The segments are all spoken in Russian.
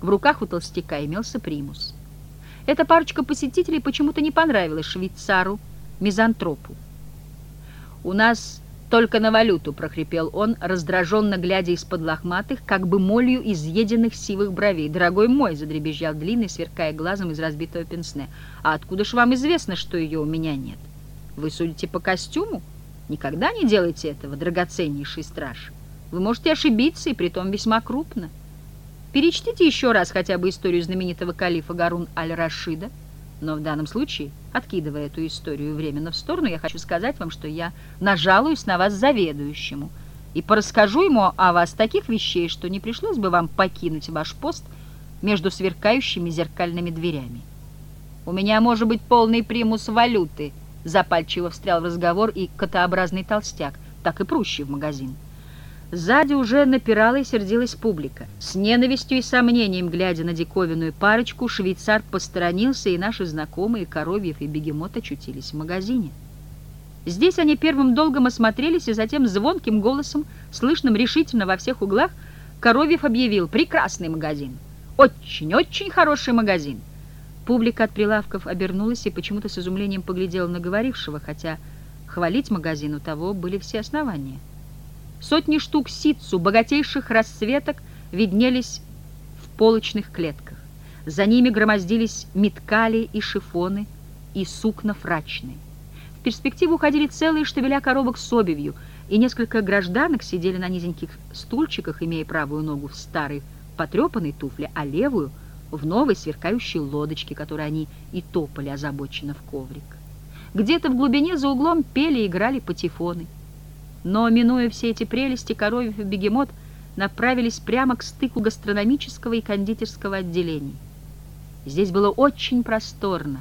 В руках у толстяка имелся примус. Эта парочка посетителей почему-то не понравилась швейцару-мизантропу. «У нас только на валюту», — прохрипел он, раздраженно глядя из-под лохматых, как бы молью изъеденных сивых бровей. «Дорогой мой», — задребезжал длинный, сверкая глазом из разбитого пенсне, «а откуда ж вам известно, что ее у меня нет? Вы судите по костюму? Никогда не делайте этого, драгоценнейший страж. Вы можете ошибиться, и притом весьма крупно. Перечтите еще раз хотя бы историю знаменитого калифа Гарун аль-Рашида, но в данном случае, откидывая эту историю временно в сторону, я хочу сказать вам, что я нажалуюсь на вас заведующему и порасскажу ему о вас таких вещей, что не пришлось бы вам покинуть ваш пост между сверкающими зеркальными дверями. У меня может быть полный примус валюты, запальчиво встрял в разговор и котообразный толстяк, так и прущий в магазин. Сзади уже напирала и сердилась публика. С ненавистью и сомнением, глядя на диковинную парочку, швейцар посторонился, и наши знакомые Коровьев и Бегемот очутились в магазине. Здесь они первым долгом осмотрелись, и затем звонким голосом, слышным решительно во всех углах, Коровьев объявил «Прекрасный магазин! Очень-очень хороший магазин!» Публика от прилавков обернулась и почему-то с изумлением поглядела на говорившего, хотя хвалить магазин у того были все основания. Сотни штук ситцу богатейших расцветок виднелись в полочных клетках. За ними громоздились меткали и шифоны, и сукна фрачные. В перспективу уходили целые штабеля коробок с обивью, и несколько гражданок сидели на низеньких стульчиках, имея правую ногу в старой потрепанной туфле, а левую — в новой сверкающей лодочке, которой они и топали озабоченно в коврик. Где-то в глубине за углом пели и играли патефоны. Но, минуя все эти прелести, Коровьев и Бегемот направились прямо к стыку гастрономического и кондитерского отделений. Здесь было очень просторно.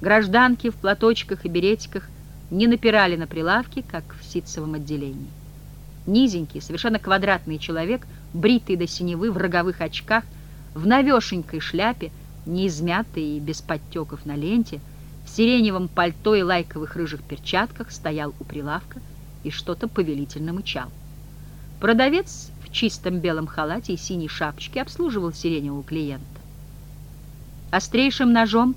Гражданки в платочках и беретиках не напирали на прилавки, как в ситцевом отделении. Низенький, совершенно квадратный человек, бритый до синевы, в роговых очках, в навешенькой шляпе, не измятой и без подтеков на ленте, в сиреневом пальто и лайковых рыжих перчатках стоял у прилавка и что-то повелительно мычал. Продавец в чистом белом халате и синей шапочке обслуживал сиреневого клиента. Острейшим ножом,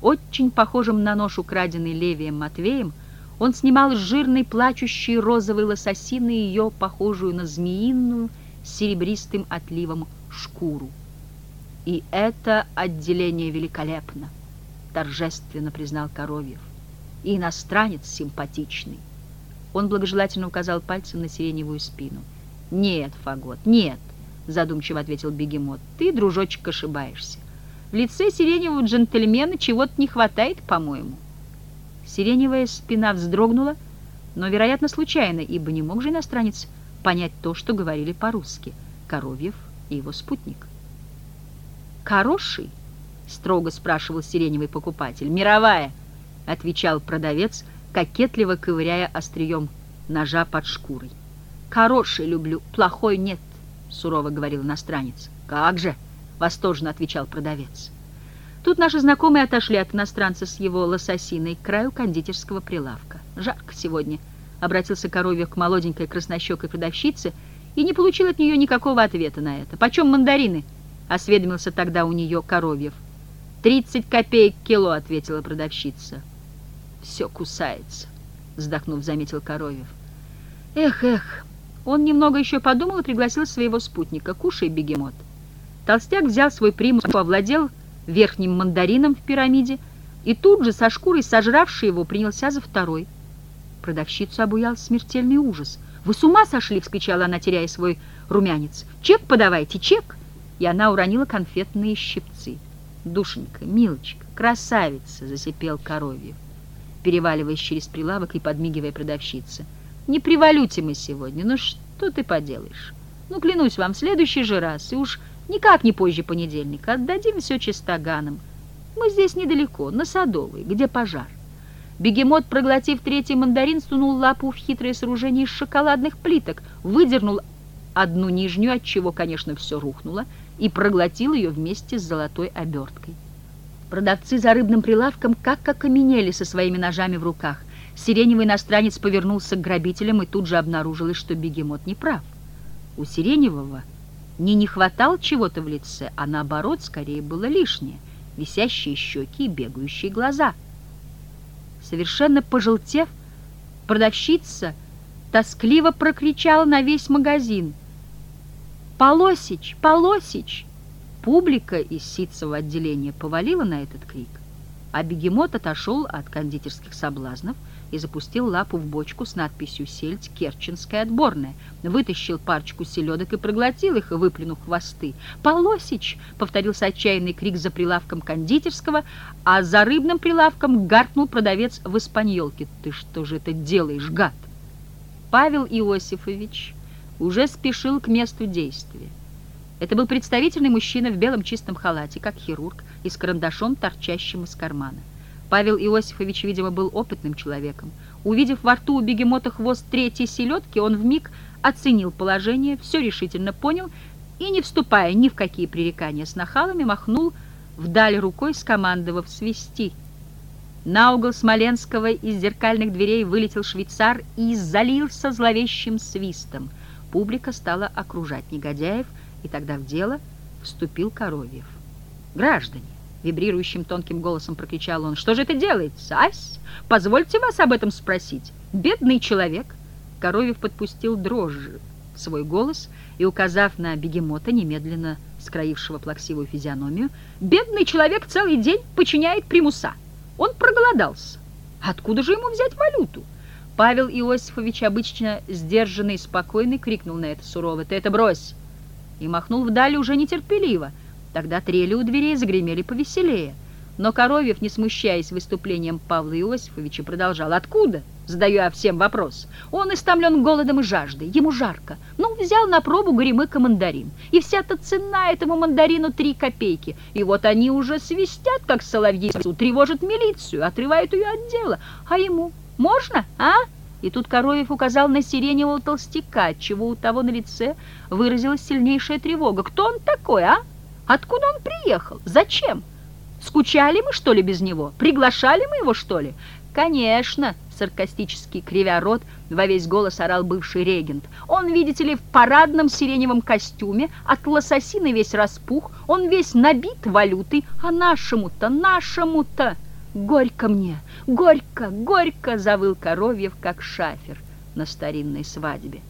очень похожим на нож, украденный Левием Матвеем, он снимал с жирной плачущей розовой лососины ее, похожую на змеиную, с серебристым отливом шкуру. «И это отделение великолепно», — торжественно признал Коровьев. «И иностранец симпатичный. Он благожелательно указал пальцем на сиреневую спину. «Нет, Фагот, нет», — задумчиво ответил бегемот. «Ты, дружочек, ошибаешься. В лице сиреневого джентльмена чего-то не хватает, по-моему». Сиреневая спина вздрогнула, но, вероятно, случайно, ибо не мог же иностранец понять то, что говорили по-русски Коровьев и его спутник. «Хороший?» — строго спрашивал сиреневый покупатель. «Мировая», — отвечал продавец, — кокетливо ковыряя острием ножа под шкурой. «Хороший люблю, плохой нет», — сурово говорил иностранец. «Как же!» — восторженно отвечал продавец. Тут наши знакомые отошли от иностранца с его лососиной к краю кондитерского прилавка. «Жарко сегодня», — обратился Коровьев к молоденькой краснощекой продавщице и не получил от нее никакого ответа на это. «Почем мандарины?» — осведомился тогда у нее Коровьев. «Тридцать копеек кило», — ответила продавщица. «Все кусается», — вздохнув, заметил Коровьев. «Эх, эх!» Он немного еще подумал и пригласил своего спутника. «Кушай, бегемот». Толстяк взял свой примус, овладел верхним мандарином в пирамиде и тут же, со шкурой сожравший его, принялся за второй. Продавщицу обуял смертельный ужас. «Вы с ума сошли!» — вскричала она, теряя свой румянец. «Чек подавайте, чек!» И она уронила конфетные щипцы. «Душенька, милочка, красавица!» — засипел Коровьев переваливаясь через прилавок и подмигивая продавщице. «Не привалюте мы сегодня, ну что ты поделаешь? Ну, клянусь вам, в следующий же раз, и уж никак не позже понедельника, отдадим все чистоганом. Мы здесь недалеко, на Садовой, где пожар». Бегемот, проглотив третий мандарин, сунул лапу в хитрое сооружение из шоколадных плиток, выдернул одну нижнюю, от чего, конечно, все рухнуло, и проглотил ее вместе с золотой оберткой. Продавцы за рыбным прилавком как окаменели со своими ножами в руках. Сиреневый иностранец повернулся к грабителям и тут же обнаружилось, что бегемот не прав. У Сиреневого не не хватал чего-то в лице, а наоборот, скорее было лишнее, висящие щеки и бегающие глаза. Совершенно пожелтев, продавщица тоскливо прокричала на весь магазин. «Полосич! Полосич!» Публика из ситцевого отделения повалила на этот крик, а бегемот отошел от кондитерских соблазнов и запустил лапу в бочку с надписью «Сельдь Керченская отборная», вытащил парочку селедок и проглотил их, выплюнув хвосты. «Полосич!» — повторился отчаянный крик за прилавком кондитерского, а за рыбным прилавком гаркнул продавец в испаньолке. «Ты что же это делаешь, гад?» Павел Иосифович уже спешил к месту действия. Это был представительный мужчина в белом чистом халате, как хирург, и с карандашом, торчащим из кармана. Павел Иосифович, видимо, был опытным человеком. Увидев во рту у бегемота хвост третьей селедки, он вмиг оценил положение, все решительно понял и, не вступая ни в какие пререкания с нахалами, махнул вдаль рукой, скомандовав «свисти». На угол Смоленского из зеркальных дверей вылетел швейцар и залился зловещим свистом. Публика стала окружать негодяев, и тогда в дело вступил Коровьев. «Граждане!» Вибрирующим тонким голосом прокричал он. «Что же это делается, ась? Позвольте вас об этом спросить. Бедный человек!» Коровьев подпустил дрожжи в свой голос и, указав на бегемота, немедленно скроившего плаксивую физиономию, «Бедный человек целый день подчиняет примуса. Он проголодался. Откуда же ему взять валюту?» Павел Иосифович, обычно сдержанный и спокойный, крикнул на это сурово. «Ты это брось!» И махнул вдали уже нетерпеливо – Тогда трели у дверей загремели повеселее. Но Коровьев, не смущаясь выступлением Павла Иосифовича, продолжал. «Откуда?» — задаю я всем вопрос. «Он истомлен голодом и жаждой. Ему жарко. Ну, взял на пробу горемыка мандарин. И вся-то цена этому мандарину три копейки. И вот они уже свистят, как соловьи, тревожат милицию, отрывают ее от дела. А ему можно, а?» И тут Коровьев указал на сиреневого толстяка, чего у того на лице выразилась сильнейшая тревога. «Кто он такой, а?» Откуда он приехал? Зачем? Скучали мы, что ли, без него? Приглашали мы его, что ли? Конечно, саркастически кривя рот, во весь голос орал бывший регент. Он, видите ли, в парадном сиреневом костюме, от лососины весь распух, он весь набит валютой, а нашему-то, нашему-то... Горько мне, горько, горько, завыл Коровьев, как шафер на старинной свадьбе.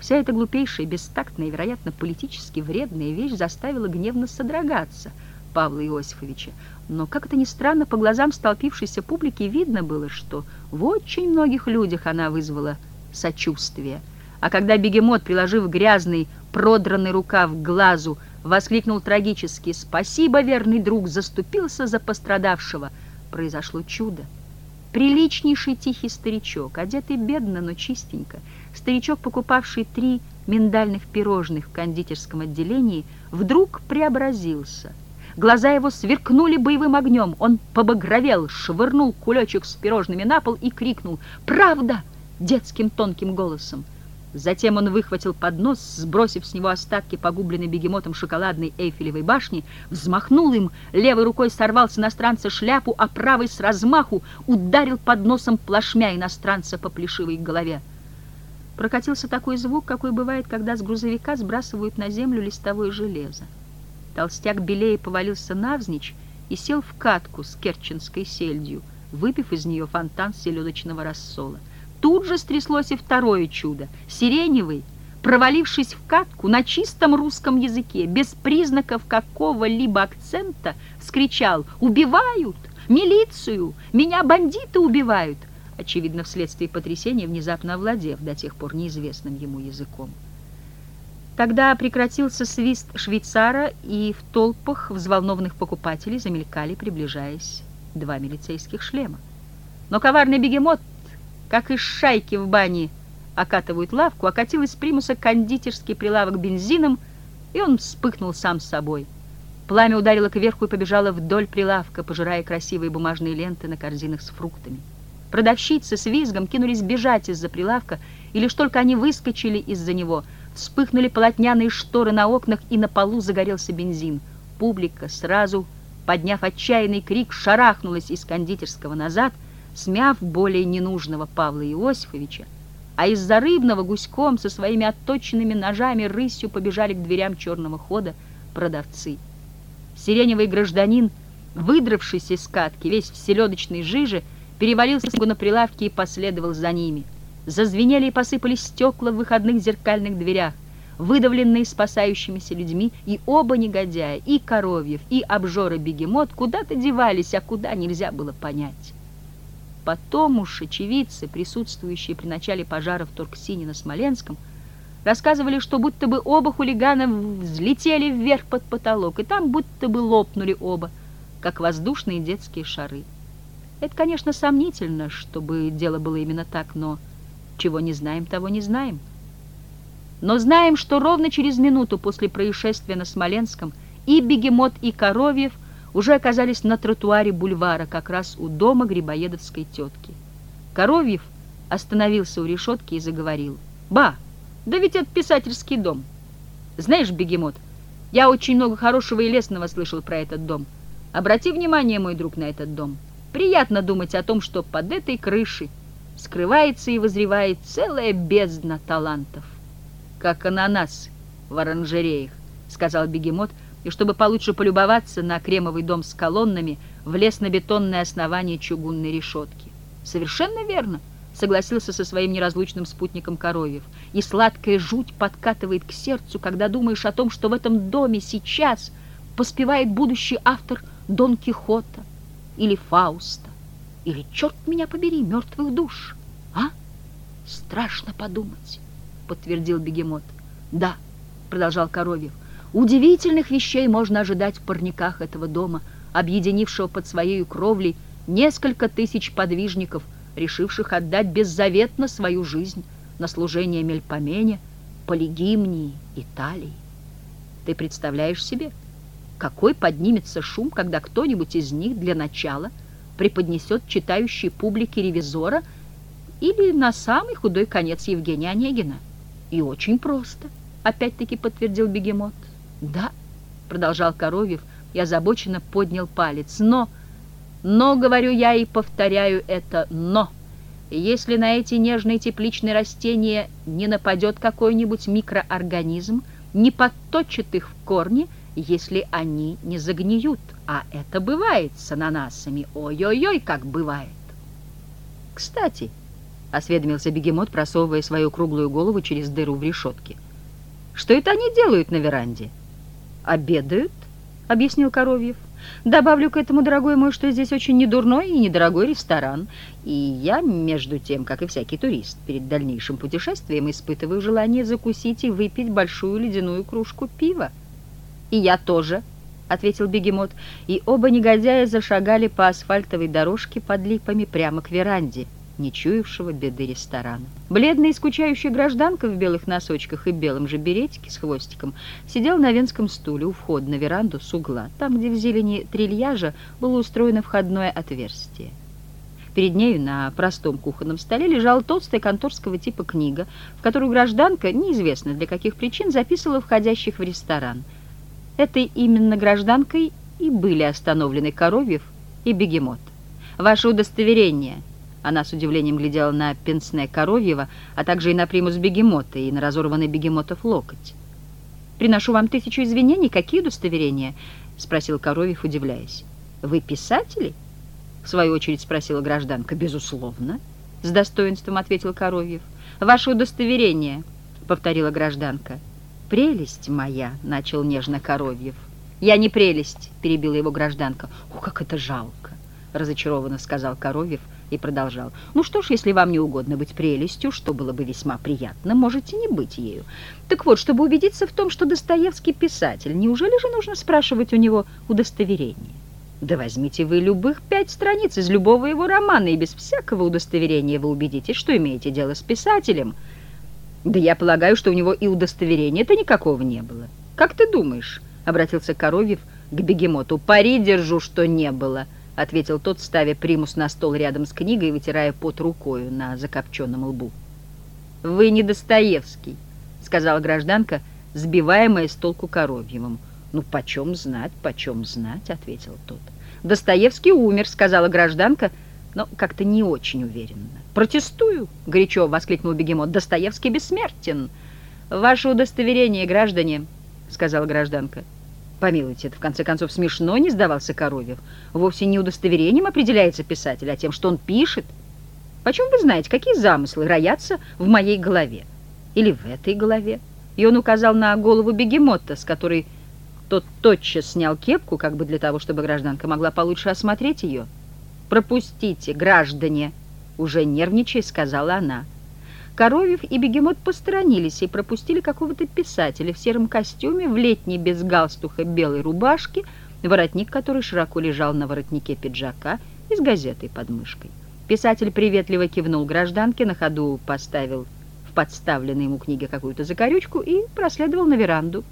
Вся эта глупейшая, бестактная и, вероятно, политически вредная вещь заставила гневно содрогаться Павла Иосифовича. Но, как это ни странно, по глазам столпившейся публики видно было, что в очень многих людях она вызвала сочувствие. А когда бегемот, приложив грязный, продранный рукав к глазу, воскликнул трагически «Спасибо, верный друг!» заступился за пострадавшего, произошло чудо. Приличнейший тихий старичок, одетый бедно, но чистенько, старичок, покупавший три миндальных пирожных в кондитерском отделении, вдруг преобразился. Глаза его сверкнули боевым огнем. Он побагровел, швырнул кулечек с пирожными на пол и крикнул «Правда!» детским тонким голосом. Затем он выхватил поднос, сбросив с него остатки погубленной бегемотом шоколадной Эйфелевой башни, взмахнул им, левой рукой сорвал с иностранца шляпу, а правой с размаху ударил подносом плашмя иностранца по плешивой голове. Прокатился такой звук, какой бывает, когда с грузовика сбрасывают на землю листовое железо. Толстяк белее повалился навзничь и сел в катку с керченской сельдью, выпив из нее фонтан селедочного рассола. Тут же стряслось и второе чудо. Сиреневый, провалившись в катку на чистом русском языке, без признаков какого-либо акцента, вскричал «Убивают! Милицию! Меня бандиты убивают!» очевидно, вследствие потрясения, внезапно овладев до тех пор неизвестным ему языком. Тогда прекратился свист швейцара, и в толпах взволнованных покупателей замелькали, приближаясь, два милицейских шлема. Но коварный бегемот как из шайки в бане окатывают лавку, окатил из примуса кондитерский прилавок бензином, и он вспыхнул сам собой. Пламя ударило кверху и побежало вдоль прилавка, пожирая красивые бумажные ленты на корзинах с фруктами. Продавщицы с визгом кинулись бежать из-за прилавка, и лишь только они выскочили из-за него, вспыхнули полотняные шторы на окнах, и на полу загорелся бензин. Публика, сразу подняв отчаянный крик, шарахнулась из кондитерского назад — смяв более ненужного Павла Иосифовича, а из-за рыбного гуськом со своими отточенными ножами рысью побежали к дверям черного хода продавцы. Сиреневый гражданин, выдравшийся из катки, весь в селедочной жиже, перевалился на прилавке и последовал за ними. Зазвенели и посыпались стекла в выходных зеркальных дверях, выдавленные спасающимися людьми, и оба негодяя, и Коровьев, и обжора-бегемот куда-то девались, а куда нельзя было понять. Потом уж очевидцы, присутствующие при начале пожара в Торксине на Смоленском, рассказывали, что будто бы оба хулигана взлетели вверх под потолок, и там будто бы лопнули оба, как воздушные детские шары. Это, конечно, сомнительно, чтобы дело было именно так, но чего не знаем, того не знаем. Но знаем, что ровно через минуту после происшествия на Смоленском и Бегемот, и Коровьев уже оказались на тротуаре бульвара, как раз у дома грибоедовской тетки. Коровьев остановился у решетки и заговорил. «Ба, да ведь это писательский дом. Знаешь, Бегемот, я очень много хорошего и лестного слышал про этот дом. Обрати внимание, мой друг, на этот дом. Приятно думать о том, что под этой крышей скрывается и возревает целая бездна талантов. Как ананас в оранжереях, сказал Бегемот, и чтобы получше полюбоваться на кремовый дом с колоннами, влез на бетонное основание чугунной решетки. «Совершенно верно», — согласился со своим неразлучным спутником Коровьев. «И сладкая жуть подкатывает к сердцу, когда думаешь о том, что в этом доме сейчас поспевает будущий автор Дон Кихота или Фауста, или, черт меня побери, мертвых душ. А? Страшно подумать», — подтвердил бегемот. «Да», — продолжал Коровьев, Удивительных вещей можно ожидать в парниках этого дома, объединившего под своей кровлей несколько тысяч подвижников, решивших отдать беззаветно свою жизнь на служение Мельпомене, Полигимнии, Италии. Ты представляешь себе, какой поднимется шум, когда кто-нибудь из них для начала преподнесет читающей публике ревизора или на самый худой конец Евгения Онегина? И очень просто, опять-таки подтвердил бегемот. «Да», — продолжал Коровьев и озабоченно поднял палец, «но, но, говорю я и повторяю это, но, если на эти нежные тепличные растения не нападет какой-нибудь микроорганизм, не подточит их в корне, если они не загниют, а это бывает с ананасами, ой-ой-ой, как бывает». «Кстати», — осведомился бегемот, просовывая свою круглую голову через дыру в решетке, «что это они делают на веранде?» Обедают, — объяснил Коровьев. Добавлю к этому, дорогой мой, что здесь очень недурной и недорогой ресторан. И я, между тем, как и всякий турист, перед дальнейшим путешествием испытываю желание закусить и выпить большую ледяную кружку пива. И я тоже, — ответил бегемот, и оба негодяя зашагали по асфальтовой дорожке под липами прямо к веранде не чуявшего беды ресторана. Бледная и скучающая гражданка в белых носочках и белом же беретике с хвостиком сидела на венском стуле у входа на веранду с угла, там, где в зелени трильяжа было устроено входное отверстие. Перед нею на простом кухонном столе лежала толстая конторского типа книга, в которую гражданка, неизвестно для каких причин, записывала входящих в ресторан. Этой именно гражданкой и были остановлены Коровьев и Бегемот. «Ваше удостоверение», она с удивлением глядела на пенсне Коровьева, а также и на примус бегемота, и на разорванный бегемотов локоть. «Приношу вам тысячу извинений. Какие удостоверения?» — спросил Коровьев, удивляясь. «Вы писатели?» — в свою очередь спросила гражданка. «Безусловно», — с достоинством ответил Коровьев. «Ваше удостоверение», — повторила гражданка. «Прелесть моя», — начал нежно Коровьев. «Я не прелесть», — перебила его гражданка. «О, как это жалко», — разочарованно сказал Коровьев, — и продолжал. «Ну что ж, если вам не угодно быть прелестью, что было бы весьма приятно, можете не быть ею. Так вот, чтобы убедиться в том, что Достоевский писатель, неужели же нужно спрашивать у него удостоверение? Да возьмите вы любых пять страниц из любого его романа, и без всякого удостоверения вы убедитесь, что имеете дело с писателем. Да я полагаю, что у него и удостоверения-то никакого не было. Как ты думаешь?» — обратился Коровьев к бегемоту. «Пари держу, что не было». — ответил тот, ставя примус на стол рядом с книгой и вытирая пот рукою на закопченном лбу. «Вы не Достоевский», — сказала гражданка, сбиваемая с толку Коровьевым. «Ну, почем знать, почем знать», — ответил тот. «Достоевский умер», — сказала гражданка, но как-то не очень уверенно. «Протестую!» — горячо воскликнул бегемот. «Достоевский бессмертен!» «Ваше удостоверение, граждане!» — сказала гражданка. «Помилуйте, это в конце концов смешно!» — не сдавался Коровьев. «Вовсе не удостоверением определяется писатель, а тем, что он пишет. Почем вы знаете, какие замыслы роятся в моей голове? Или в этой голове?» И он указал на голову бегемота, с которой тот тотчас снял кепку, как бы для того, чтобы гражданка могла получше осмотреть ее. «Пропустите, граждане!» — уже нервничая, сказала она. Коровьев и бегемот посторонились и пропустили какого-то писателя в сером костюме, в летней без галстуха белой рубашке, воротник которой широко лежал на воротнике пиджака и с газетой под мышкой. Писатель приветливо кивнул гражданке, на ходу поставил в подставленной ему книге какую-то закорючку и проследовал на веранду.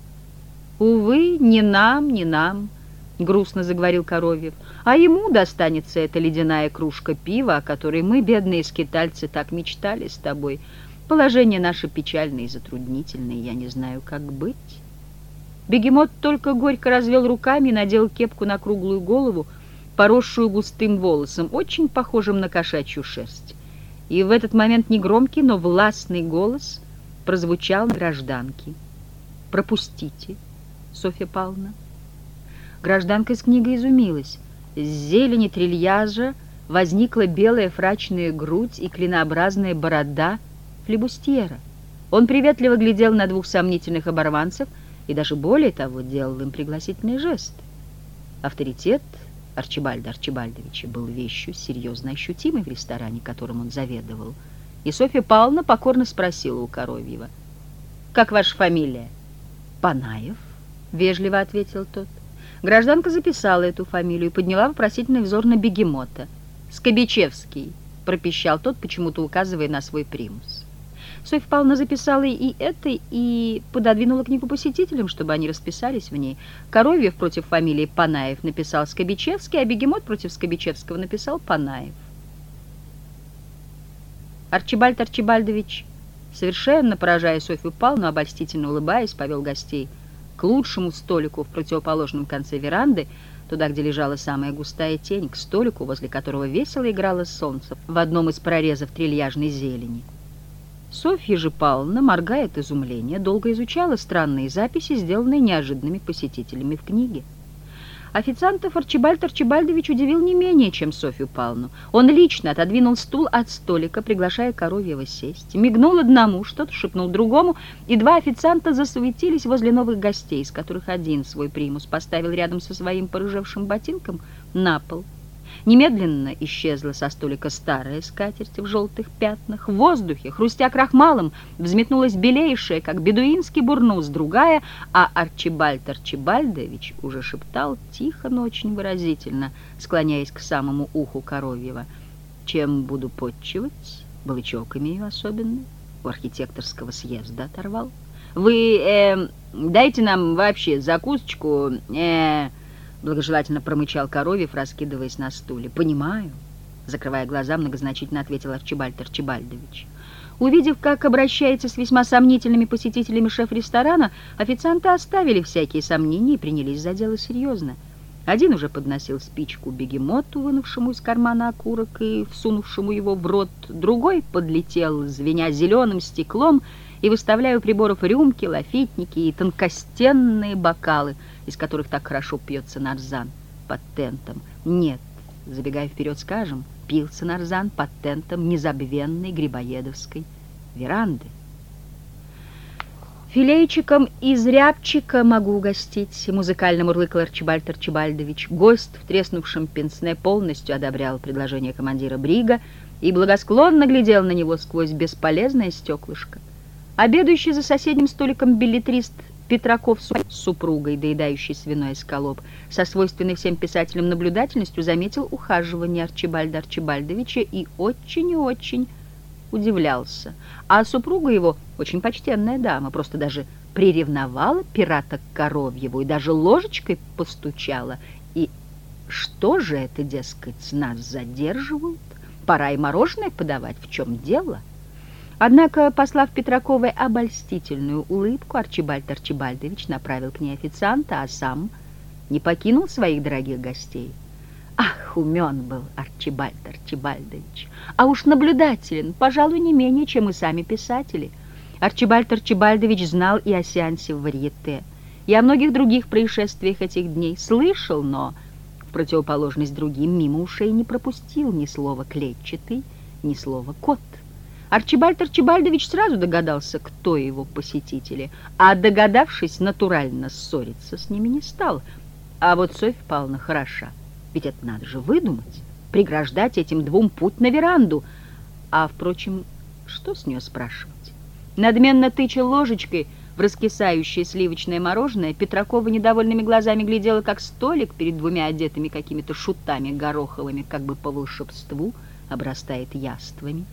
«Увы, не нам, не нам», — грустно заговорил Коровьев, «а ему достанется эта ледяная кружка пива, о которой мы, бедные скитальцы, так мечтали с тобой. Положение наше печальное и затруднительное, я не знаю, как быть». Бегемот только горько развел руками и надел кепку на круглую голову, поросшую густым волосом, очень похожим на кошачью шерсть. И в этот момент негромкий, но властный голос прозвучал гражданки. «Пропустите». Софья Павловна. Гражданка из книги изумилась. С зелени трильяжа возникла белая фрачная грудь и клинообразная борода флебустьера. Он приветливо глядел на двух сомнительных оборванцев и даже более того делал им пригласительный жест. Авторитет Арчибальда Арчибальдовича был вещью серьезно ощутимой в ресторане, которым он заведовал. И Софья Павловна покорно спросила у Коровьева, «Как ваша фамилия?» «Панаев». — вежливо ответил тот. Гражданка записала эту фамилию и подняла вопросительный взор на бегемота. «Скобичевский», — пропищал тот, почему-то указывая на свой примус. Софья Павловна записала и это, и пододвинула книгу посетителям, чтобы они расписались в ней. Коровьев против фамилии Панаев написал Скобичевский, а Бегемот против Скобичевского написал Панаев. Арчибальд Арчибальдович, совершенно поражая Софью Павловну, обольстительно улыбаясь, повел гостей — к лучшему столику в противоположном конце веранды, туда, где лежала самая густая тень, к столику, возле которого весело играло солнце в одном из прорезов трильяжной зелени. Софья же Павловна, моргая от изумления, долго изучала странные записи, сделанные неожиданными посетителями в книге. Официантов Арчибальд Арчибальдович удивил не менее, чем Софью Павловну. Он лично отодвинул стул от столика, приглашая Коровьева сесть. Мигнул одному, что-то шепнул другому, и два официанта засуетились возле новых гостей, из которых один свой примус поставил рядом со своим порыжевшим ботинком на пол. Немедленно исчезла со столика старая скатерть в желтых пятнах. В воздухе, хрустя крахмалом, взметнулась белейшая, как бедуинский бурнус, другая, а Арчибальд Арчибальдович уже шептал тихо, но очень выразительно, склоняясь к самому уху коровьего. «Чем буду подчивать? Балычок имею особенный. У архитекторского съезда оторвал. Вы э, дайте нам вообще закусочку, э, Благожелательно промычал Коровьев, раскидываясь на стуле. «Понимаю», — закрывая глаза, многозначительно ответил Арчибальд Арчибальдович. Увидев, как обращается с весьма сомнительными посетителями шеф ресторана, официанты оставили всякие сомнения и принялись за дело серьезно. Один уже подносил спичку бегемоту, вынувшему из кармана окурок и всунувшему его в рот, другой подлетел, звеня зеленым стеклом, и выставляя у приборов рюмки, лафитники и тонкостенные бокалы — из которых так хорошо пьется нарзан под тентом. Нет, забегая вперед, скажем, пился нарзан под тентом незабвенной грибоедовской веранды. Филейчиком из рябчика могу угостить, музыкально мурлыкал Арчибальд Арчибальдович. Гость в треснувшем пенсне полностью одобрял предложение командира Брига и благосклонно глядел на него сквозь бесполезное стеклышко. Обедающий за соседним столиком билетрист Петраков с супругой, доедающей свиной эскалоп, со свойственной всем писателям наблюдательностью заметил ухаживание Арчибальда Арчибальдовича и очень и очень удивлялся. А супруга его, очень почтенная дама, просто даже приревновала пирата к Коровьеву и даже ложечкой постучала. И что же это, дескать, нас задерживают? Пора и мороженое подавать, в чем дело?» Однако, послав Петраковой обольстительную улыбку, Арчибальд Арчибальдович направил к ней официанта, а сам не покинул своих дорогих гостей. «Ах, умен был Арчибальд Арчибальдович. А уж наблюдателен, пожалуй, не менее, чем и сами писатели. Арчибальд Арчибальдович знал и о сеансе в варьете, и о многих других происшествиях этих дней. Слышал, но, в противоположность другим, мимо ушей не пропустил ни слова «клетчатый», ни слова «кот». Арчибальд Арчибальдович сразу догадался, кто его посетители, а догадавшись, натурально ссориться с ними не стал. А вот Софья Павловна хороша, ведь это надо же выдумать, преграждать этим двум путь на веранду. А, впрочем, что с нее спрашивать? Надменно тыча ложечкой в раскисающее сливочное мороженое, Петракова недовольными глазами глядела, как столик перед двумя одетыми какими-то шутами гороховыми, как бы по волшебству, обрастает яствами.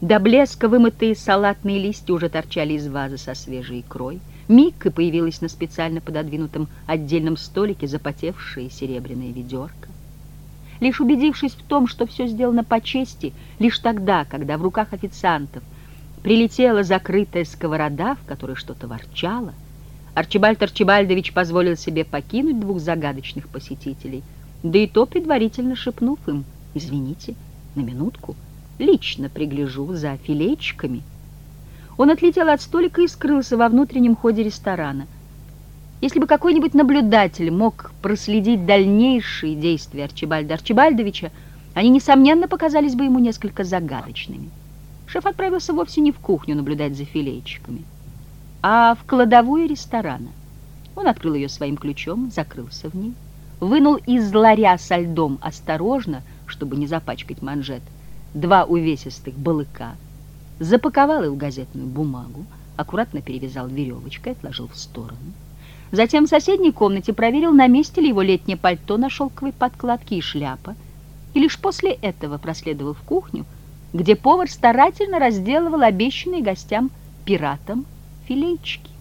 До блеска вымытые салатные листья уже торчали из вазы со свежей икрой. И появилась на специально пододвинутом отдельном столике запотевшая серебряная ведерко. Лишь убедившись в том, что все сделано по чести, лишь тогда, когда в руках официантов прилетела закрытая сковорода, в которой что-то ворчало, Арчибальд Арчибальдович позволил себе покинуть двух загадочных посетителей, да и то предварительно шепнув им «Извините, на минутку» лично пригляжу за филейчиками. Он отлетел от столика и скрылся во внутреннем ходе ресторана. Если бы какой-нибудь наблюдатель мог проследить дальнейшие действия Арчибальда Арчибальдовича, они, несомненно, показались бы ему несколько загадочными. Шеф отправился вовсе не в кухню наблюдать за филейчиками, а в кладовую ресторана. Он открыл ее своим ключом, закрылся в ней, вынул из ларя со льдом осторожно, чтобы не запачкать манжет, два увесистых балыка, запаковал их в газетную бумагу, аккуратно перевязал веревочкой, отложил в сторону. Затем в соседней комнате проверил, на месте ли его летнее пальто на шелковой подкладке и шляпа, и лишь после этого проследовал в кухню, где повар старательно разделывал обещанные гостям пиратам филейчики.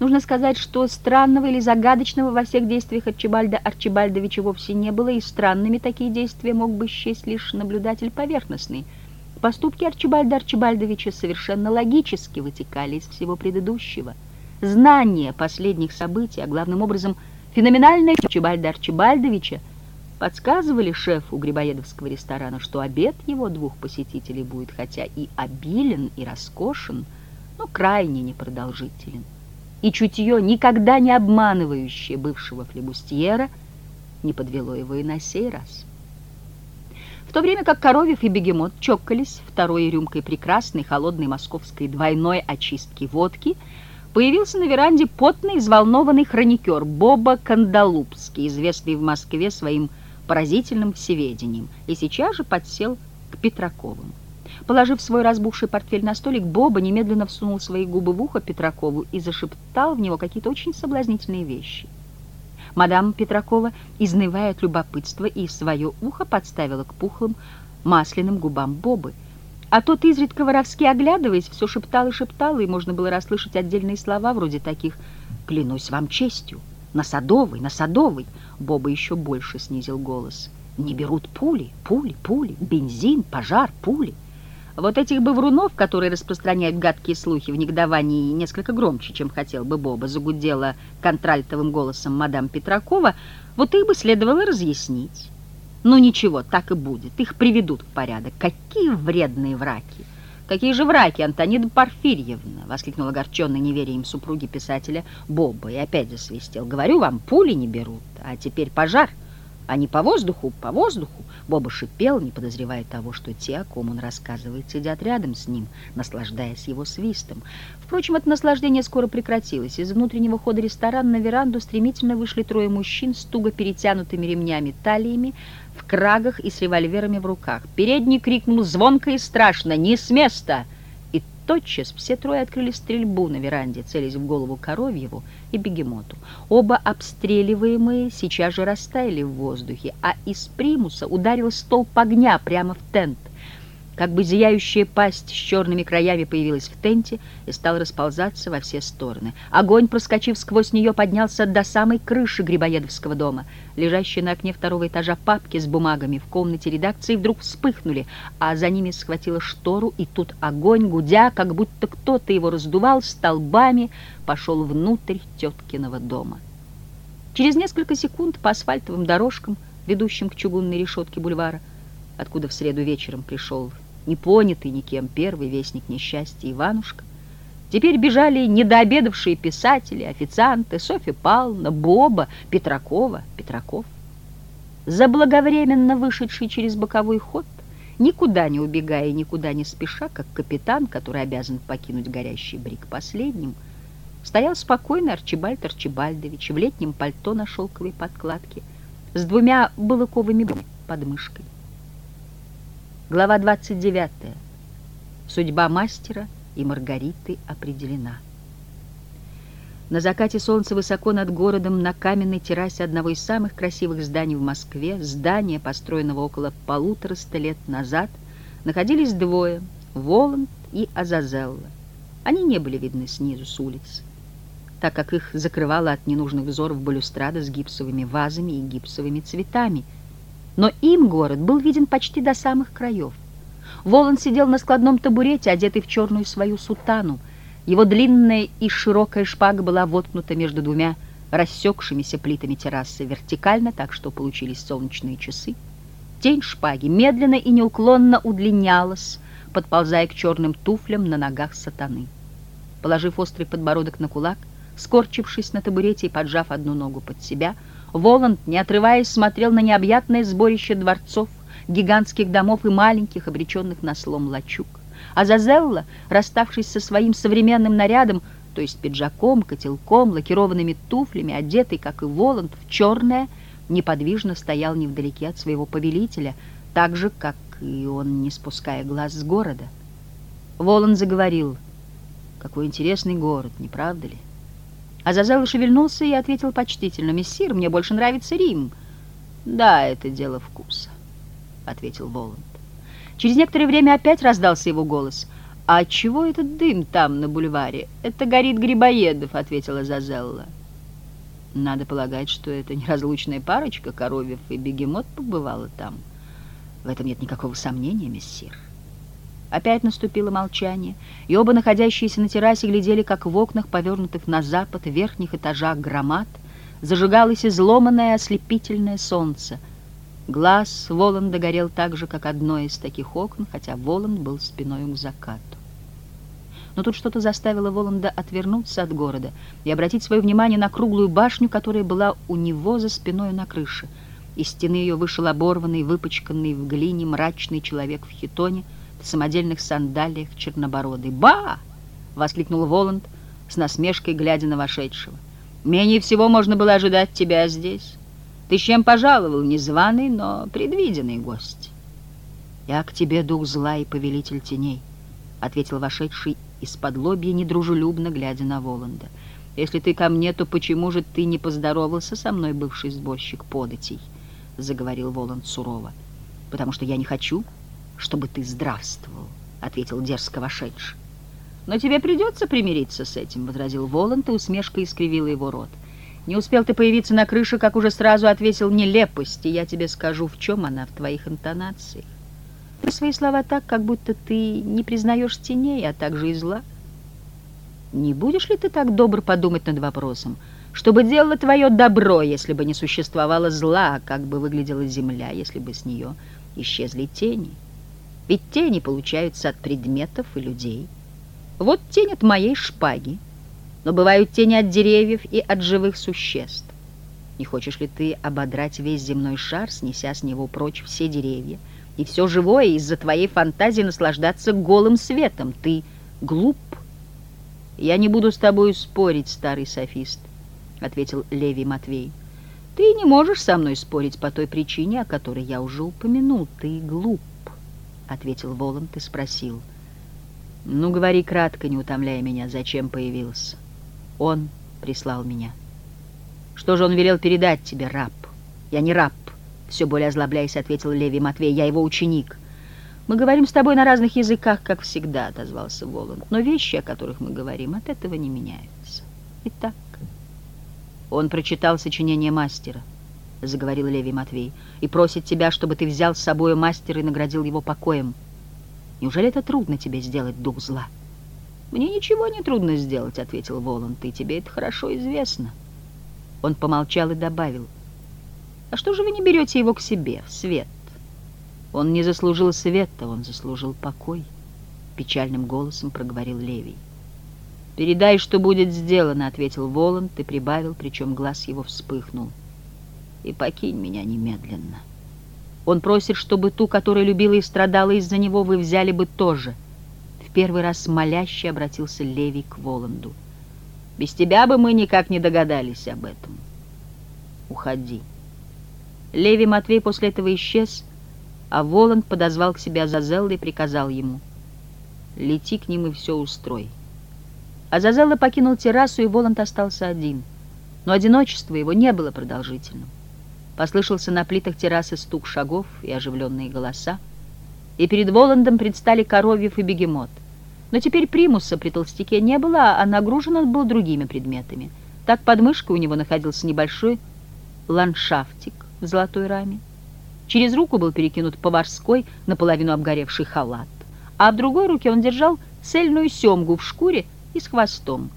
Нужно сказать, что странного или загадочного во всех действиях Арчибальда Арчибальдовича вовсе не было, и странными такие действия мог бы счесть лишь наблюдатель поверхностный. Поступки Арчибальда Арчибальдовича совершенно логически вытекали из всего предыдущего. Знание последних событий, а главным образом феноменальное Арчибальда Арчибальдовича, подсказывали шефу грибоедовского ресторана, что обед его двух посетителей будет хотя и обилен и роскошен, но крайне непродолжителен и чутье, никогда не обманывающее бывшего флебустьера, не подвело его и на сей раз. В то время как Коровьев и Бегемот чокались второй рюмкой прекрасной холодной московской двойной очистки водки, появился на веранде потный, взволнованный хроникер Боба Кандалупский, известный в Москве своим поразительным всеведением, и сейчас же подсел к Петраковым. Положив свой разбухший портфель на столик, Боба немедленно всунул свои губы в ухо Петракову и зашептал в него какие-то очень соблазнительные вещи. Мадам Петракова, изнывая от любопытства, и свое ухо подставила к пухлым масляным губам Бобы. А тот, изредка воровски оглядываясь, все шептал и шептал, и можно было расслышать отдельные слова, вроде таких «Клянусь вам честью! На Садовой, на Садовой!» Боба еще больше снизил голос. «Не берут пули, пули, пули, бензин, пожар, пули!» Вот этих быврунов, которые распространяют гадкие слухи в негодовании несколько громче, чем хотел бы Боба, загудела контральтовым голосом мадам Петракова, вот их бы следовало разъяснить. Ну ничего, так и будет, их приведут в порядок. Какие вредные враки! «Какие же враки, Антонида Порфирьевна!» — воскликнул огорченный неверием супруги писателя Боба и опять засвистел. «Говорю вам, пули не берут, а теперь пожар. А не по воздуху, по воздуху. Боба шипел, не подозревая того, что те, о ком он рассказывает, сидят рядом с ним, наслаждаясь его свистом. Впрочем, это наслаждение скоро прекратилось. Из внутреннего хода ресторана на веранду стремительно вышли трое мужчин с туго перетянутыми ремнями талиями, в крагах и с револьверами в руках. Передний крикнул звонко и страшно «Не с места!» Тотчас все трое открыли стрельбу на веранде, целясь в голову Коровьеву и Бегемоту. Оба обстреливаемые сейчас же растаяли в воздухе, а из примуса ударил столб огня прямо в тент. Как бы зияющая пасть с черными краями появилась в тенте и стала расползаться во все стороны. Огонь, проскочив сквозь нее, поднялся до самой крыши Грибоедовского дома. Лежащие на окне второго этажа папки с бумагами в комнате редакции вдруг вспыхнули, а за ними схватила штору, и тут огонь, гудя, как будто кто-то его раздувал, столбами пошел внутрь теткиного дома. Через несколько секунд по асфальтовым дорожкам ведущем к чугунной решетке бульвара, откуда в среду вечером пришел непонятый никем первый вестник несчастья Иванушка, теперь бежали недообедавшие писатели, официанты, Софья Павловна, Боба, Петракова, Петраков. Заблаговременно вышедший через боковой ход, никуда не убегая и никуда не спеша, как капитан, который обязан покинуть горящий брик последним, стоял спокойный Арчибальд Арчибальдович в летнем пальто на шелковой подкладке с двумя балыковыми под мышкой. Глава 29. Судьба мастера и Маргариты определена. На закате солнца высоко над городом на каменной террасе одного из самых красивых зданий в Москве, здания, построенного около полутораста лет назад, находились двое — Воланд и Азазелла. Они не были видны снизу, с улицы, так как их закрывала от ненужных взоров балюстрада с гипсовыми вазами и гипсовыми цветами — но им город был виден почти до самых краев. Волан сидел на складном табурете, одетый в черную свою сутану. Его длинная и широкая шпага была воткнута между двумя рассекшимися плитами террасы вертикально, так что получились солнечные часы. Тень шпаги медленно и неуклонно удлинялась, подползая к черным туфлям на ногах сатаны. Положив острый подбородок на кулак, скорчившись на табурете и поджав одну ногу под себя, Воланд, не отрываясь, смотрел на необъятное сборище дворцов, гигантских домов и маленьких, обреченных на слом лачуг. А Зазелла, расставшись со своим современным нарядом, то есть пиджаком, котелком, лакированными туфлями, одетый, как и Воланд, в черное, неподвижно стоял невдалеке от своего повелителя, так же, как и он, не спуская глаз с города. Воланд заговорил, «Какой интересный город, не правда ли?» Азазел шевельнулся и ответил почтительно, «Мессир, мне больше нравится Рим». «Да, это дело вкуса», — ответил Воланд. Через некоторое время опять раздался его голос. «А чего этот дым там, на бульваре?» «Это горит Грибоедов», — ответила Зазелла. «Надо полагать, что это неразлучная парочка, Коровьев и Бегемот побывала там. В этом нет никакого сомнения, мессир». Опять наступило молчание, и оба находящиеся на террасе глядели, как в окнах, повернутых на запад, в верхних этажах громад, зажигалось изломанное ослепительное солнце. Глаз Воланда горел так же, как одно из таких окон, хотя Воланд был спиной к закату. Но тут что-то заставило Воланда отвернуться от города и обратить свое внимание на круглую башню, которая была у него за спиной на крыше. Из стены ее вышел оборванный, выпачканный в глине мрачный человек в хитоне — в самодельных сандалиях чернобородый. «Ба!» — воскликнул Воланд с насмешкой, глядя на вошедшего. «Менее всего можно было ожидать тебя здесь. Ты чем пожаловал, незваный, но предвиденный гость?» «Я к тебе дух зла и повелитель теней», — ответил вошедший из-под лобья, недружелюбно глядя на Воланда. «Если ты ко мне, то почему же ты не поздоровался со мной, бывший сборщик податей?» — заговорил Воланд сурово. «Потому что я не хочу, чтобы ты здравствовал», — ответил дерзко вошедший. «Но тебе придется примириться с этим», — возразил Воланд, и усмешка искривила его рот. «Не успел ты появиться на крыше, как уже сразу ответил нелепость, и я тебе скажу, в чем она в твоих интонациях. Ты свои слова так, как будто ты не признаешь теней, а также и зла. Не будешь ли ты так добр подумать над вопросом, чтобы делало твое добро, если бы не существовало зла, как бы выглядела земля, если бы с нее исчезли тени?» Ведь тени получаются от предметов и людей. Вот тень от моей шпаги, но бывают тени от деревьев и от живых существ. Не хочешь ли ты ободрать весь земной шар, снеся с него прочь все деревья, и все живое из-за твоей фантазии наслаждаться голым светом? Ты глуп. Я не буду с тобой спорить, старый софист, — ответил Левий Матвей. Ты не можешь со мной спорить по той причине, о которой я уже упомянул. Ты глуп ответил Воланд и спросил. «Ну, говори кратко, не утомляя меня, зачем появился?» «Он прислал меня». «Что же он велел передать тебе, раб?» «Я не раб», — все более озлобляясь, ответил Леви Матвей. «Я его ученик». «Мы говорим с тобой на разных языках, как всегда», — отозвался Воланд. «Но вещи, о которых мы говорим, от этого не меняются. Итак...» Он прочитал сочинение мастера. — заговорил Левий Матвей, — «и просит тебя, чтобы ты взял с собой мастера и наградил его покоем. Неужели это трудно тебе сделать, дух зла?» «Мне ничего не трудно сделать», — ответил Воланд, — «и тебе это хорошо известно». Он помолчал и добавил, А что же вы не берете его к себе, в свет? Он не заслужил света, он заслужил покой, печальным голосом проговорил Левий. «Передай, что будет сделано», — ответил Воланд и прибавил, причем глаз его вспыхнул. «И покинь меня немедленно. Он просит, чтобы ту, которая любила и страдала из-за него, вы взяли бы тоже». В первый раз моляще обратился Левий к Воланду. «Без тебя бы мы никак не догадались об этом. Уходи». Леви Матвей после этого исчез, а Воланд подозвал к себе Азазелла и приказал ему «Лети к ним и все устрой». Азазелла покинул террасу, и Воланд остался один. Но одиночество его не было продолжительным. Послышался на плитах террасы стук шагов и оживленные голоса, и перед Воландом предстали Коровьев и Бегемот. Но теперь примуса при толстяке не было, а нагружен он был другими предметами. Так под мышкой у него находился небольшой ландшафтик, в золотой раме. Через руку был перекинут поварской, наполовину обгоревший халат, а в другой руке он держал цельную семгу в шкуре и с хвостом.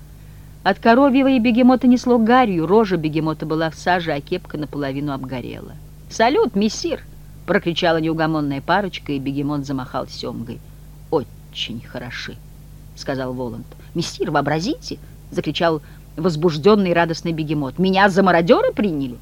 От коровьего и бегемота несло гарью, рожа бегемота была в саже, а кепка наполовину обгорела. «Салют, мессир!» — прокричала неугомонная парочка, и бегемот замахал семгой. «Очень хороши!» — сказал Воланд. «Мессир, вообразите!» — закричал возбужденный радостный бегемот. «Меня за мародера приняли!»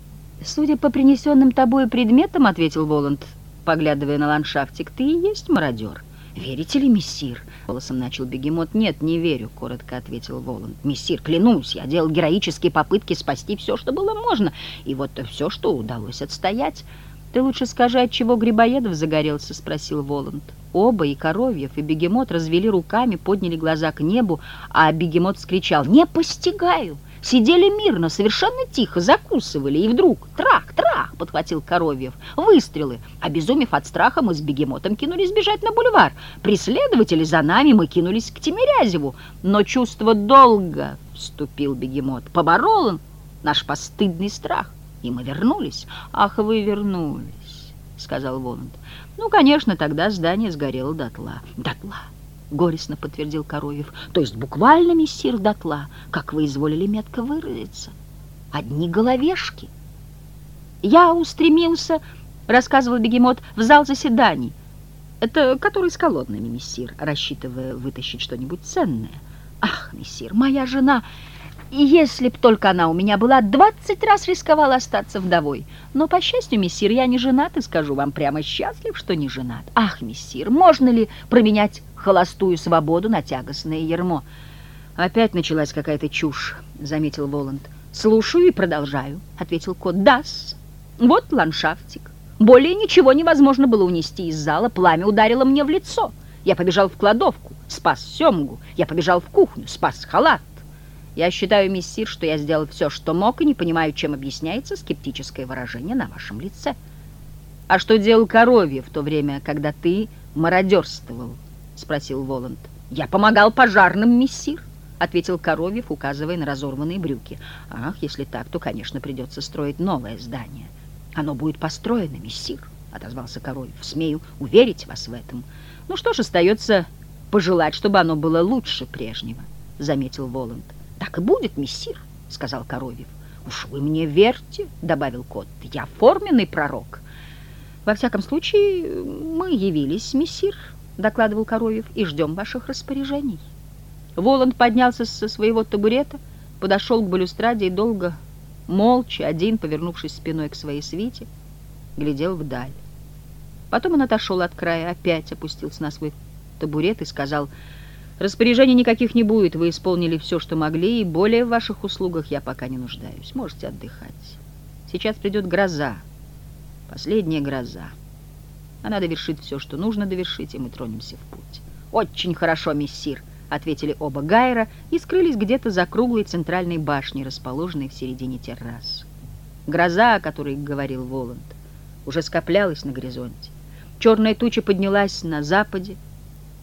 «Судя по принесенным тобой предметам, — ответил Воланд, поглядывая на ландшафтик, — ты и есть мародер». «Верите ли, мессир?» — голосом начал бегемот. «Нет, не верю», — коротко ответил Воланд. «Мессир, клянусь, я делал героические попытки спасти все, что было можно, и вот все, что удалось отстоять». «Ты лучше скажи, от чего Грибоедов загорелся?» — спросил Воланд. Оба, и Коровьев, и Бегемот, развели руками, подняли глаза к небу, а Бегемот скричал «Не постигаю!» Сидели мирно, совершенно тихо, закусывали, и вдруг трах, трах, подхватил Коровьев, выстрелы. Обезумев от страха, мы с бегемотом кинулись бежать на бульвар. Преследователи за нами, мы кинулись к Тимирязеву. Но чувство долга, вступил бегемот, поборол он наш постыдный страх, и мы вернулись. Ах, вы вернулись, сказал Воланд. Ну, конечно, тогда здание сгорело дотла. Дотла. — горестно подтвердил Коровьев. — То есть буквально, мессир дотла, как вы изволили метко выразиться. Одни головешки. Я устремился, — рассказывал бегемот, — в зал заседаний. Это который с колодными, мессир, рассчитывая вытащить что-нибудь ценное. Ах, мессир, моя жена... Если б только она у меня была, двадцать раз рисковала остаться вдовой. Но, по счастью, мессир, я не женат, и скажу вам прямо счастлив, что не женат. Ах, мессир, можно ли променять холостую свободу на тягостное ермо? Опять началась какая-то чушь, заметил Воланд. Слушаю и продолжаю, ответил кот. Дас. Вот ландшафтик. Более ничего невозможно было унести из зала, пламя ударило мне в лицо. Я побежал в кладовку, спас семгу. Я побежал в кухню, спас халат. Я считаю, мессир, что я сделал все, что мог, и не понимаю, чем объясняется скептическое выражение на вашем лице. А что делал Коровье в то время, когда ты мародерствовал? Спросил Воланд. Я помогал пожарным, мессир, ответил Коровьев, указывая на разорванные брюки. Ах, если так, то, конечно, придется строить новое здание. Оно будет построено, мессир, отозвался Коровьев. Смею уверить вас в этом. Ну что ж, остается пожелать, чтобы оно было лучше прежнего, заметил Воланд. «Так и будет, мессир», — сказал Коровьев. «Уж вы мне верьте», — добавил кот, — «я форменный пророк». «Во всяком случае, мы явились, мессир», — докладывал Коровьев, — «и ждем ваших распоряжений». Воланд поднялся со своего табурета, подошел к балюстраде и долго, молча, один, повернувшись спиной к своей свите, глядел вдаль. Потом он отошел от края, опять опустился на свой табурет и сказал Распоряжений никаких не будет, вы исполнили все, что могли, и более в ваших услугах я пока не нуждаюсь. Можете отдыхать. Сейчас придет гроза, последняя гроза. Она довершит все, что нужно довершить, и мы тронемся в путь. «Очень хорошо, мессир», — ответили оба Гайра и скрылись где-то за круглой центральной башней, расположенной в середине террас. Гроза, о которой говорил Воланд, уже скоплялась на горизонте. Черная туча поднялась на западе,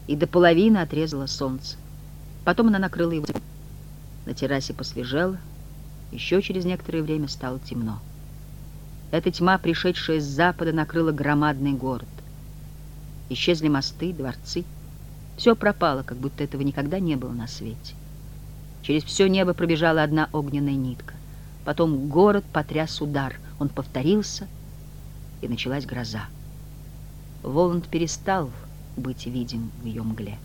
и до половины отрезала солнце. Потом она накрыла его. На террасе посвежело, еще через некоторое время стало темно. Эта тьма, пришедшая с запада, накрыла громадный город. Исчезли мосты, дворцы. Все пропало, как будто этого никогда не было на свете. Через все небо пробежала одна огненная нитка. Потом город потряс удар. Он повторился — и началась гроза. Воланд перестал быть видим в ее мгле.